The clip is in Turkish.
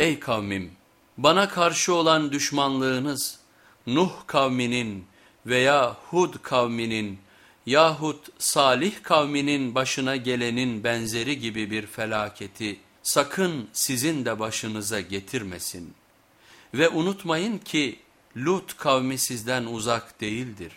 Ey kavmim bana karşı olan düşmanlığınız Nuh kavminin veya Hud kavminin yahut Salih kavminin başına gelenin benzeri gibi bir felaketi sakın sizin de başınıza getirmesin. Ve unutmayın ki Lut kavmi sizden uzak değildir.